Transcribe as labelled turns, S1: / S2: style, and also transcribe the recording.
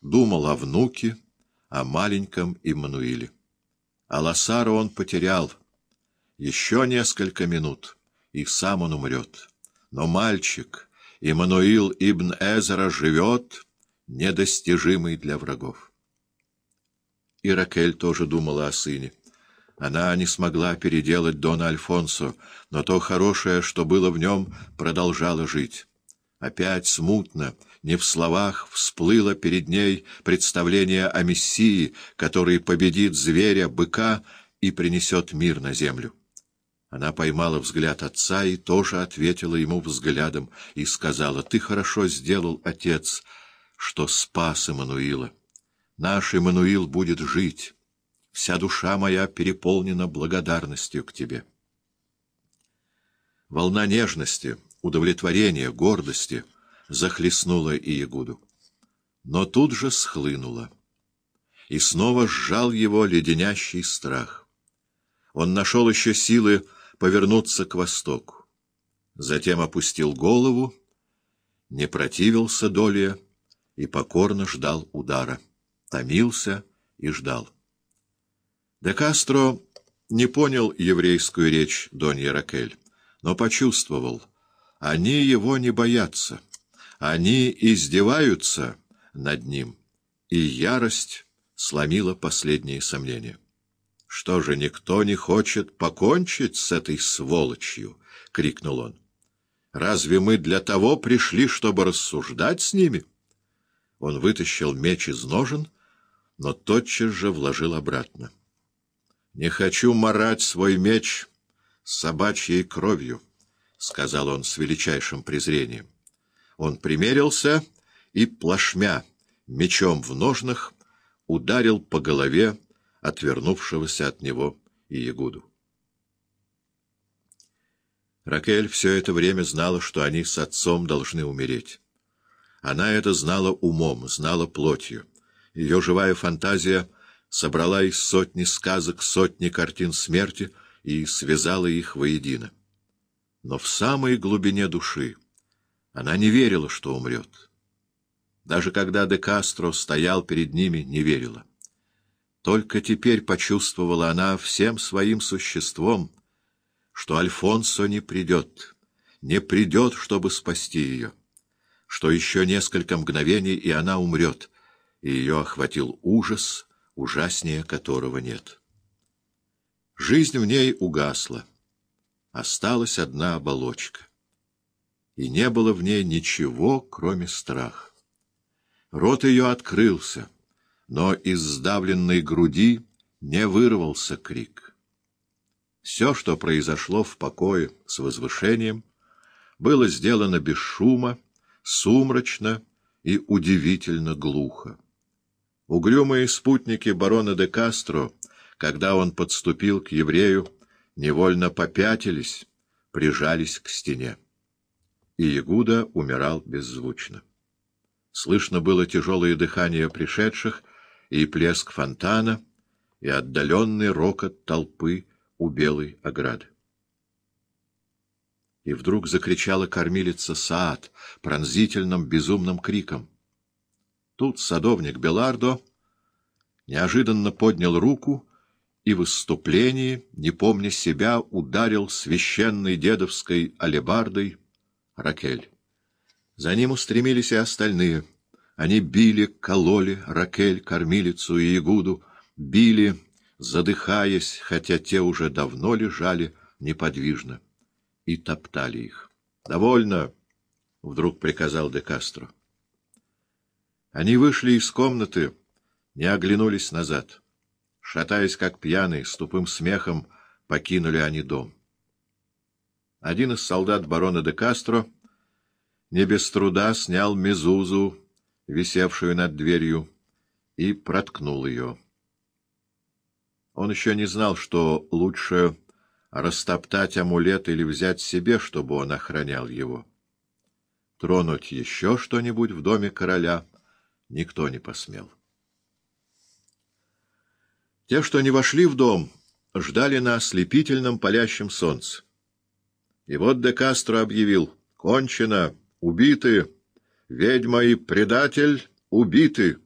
S1: думал о внуке, о маленьком Иммануиле. А Лассара он потерял. Еще несколько минут, и сам он умрет. Но мальчик, Иммануил Ибн Эзера, живет, недостижимый для врагов. И Ракель тоже думала о сыне. Она не смогла переделать Дона Альфонсо, но то хорошее, что было в нем, продолжало жить. Опять смутно, не в словах, всплыло перед ней представление о Мессии, который победит зверя, быка и принесет мир на землю. Она поймала взгляд отца и тоже ответила ему взглядом и сказала, «Ты хорошо сделал, отец, что спас Эммануила. Наш Эммануил будет жить. Вся душа моя переполнена благодарностью к тебе». Волна нежности, удовлетворения, гордости захлестнула Иегуду. Но тут же схлынула. И снова сжал его леденящий страх. Он нашел еще силы повернуться к востоку. Затем опустил голову, не противился доле и покорно ждал удара. Томился и ждал. Де Кастро не понял еврейскую речь Донья Ракель, но почувствовал, они его не боятся, они издеваются над ним, и ярость сломила последние сомнения. «Что же, никто не хочет покончить с этой сволочью?» — крикнул он. «Разве мы для того пришли, чтобы рассуждать с ними?» Он вытащил меч из ножен, но тотчас же вложил обратно. «Не хочу марать свой меч собачьей кровью», — сказал он с величайшим презрением. Он примерился и, плашмя мечом в ножнах, ударил по голове отвернувшегося от него Иегуду. Ракель все это время знала, что они с отцом должны умереть. Она это знала умом, знала плотью. Ее живая фантазия собрала из сотни сказок сотни картин смерти и связала их воедино. Но в самой глубине души она не верила, что умрет. Даже когда де Кастро стоял перед ними, не верила. Только теперь почувствовала она всем своим существом, что Альфонсо не придет, не придет, чтобы спасти ее, что еще несколько мгновений, и она умрет, и ее охватил ужас, ужаснее которого нет. Жизнь в ней угасла, осталась одна оболочка, и не было в ней ничего, кроме страха. Рот ее открылся — но из сдавленной груди не вырвался крик. Все, что произошло в покое с возвышением, было сделано без шума, сумрачно и удивительно глухо. Угрюмые спутники барона де Кастро, когда он подступил к еврею, невольно попятились, прижались к стене. И Ягуда умирал беззвучно. Слышно было тяжелое дыхание пришедших, и плеск фонтана, и отдаленный рокот толпы у белой ограды. И вдруг закричала кормилица Саад пронзительным безумным криком. Тут садовник Белардо неожиданно поднял руку и в выступлении, не помня себя, ударил священной дедовской алебардой Ракель. За ним устремились и остальные — они били, кололи Ракель, кормилицу и Ягуду, били, задыхаясь, хотя те уже давно лежали неподвижно, и топтали их. «Довольно!» — вдруг приказал де Кастро. Они вышли из комнаты, не оглянулись назад. Шатаясь, как пьяные, с тупым смехом покинули они дом. Один из солдат барона де Кастро не без труда снял мезузу висевшую над дверью, и проткнул ее. Он еще не знал, что лучше растоптать амулет или взять себе, чтобы он охранял его. Тронуть еще что-нибудь в доме короля никто не посмел. Те, что не вошли в дом, ждали на ослепительном палящем солнце. И вот де Кастро объявил — кончено, убиты, Ведьма и предатель убиты.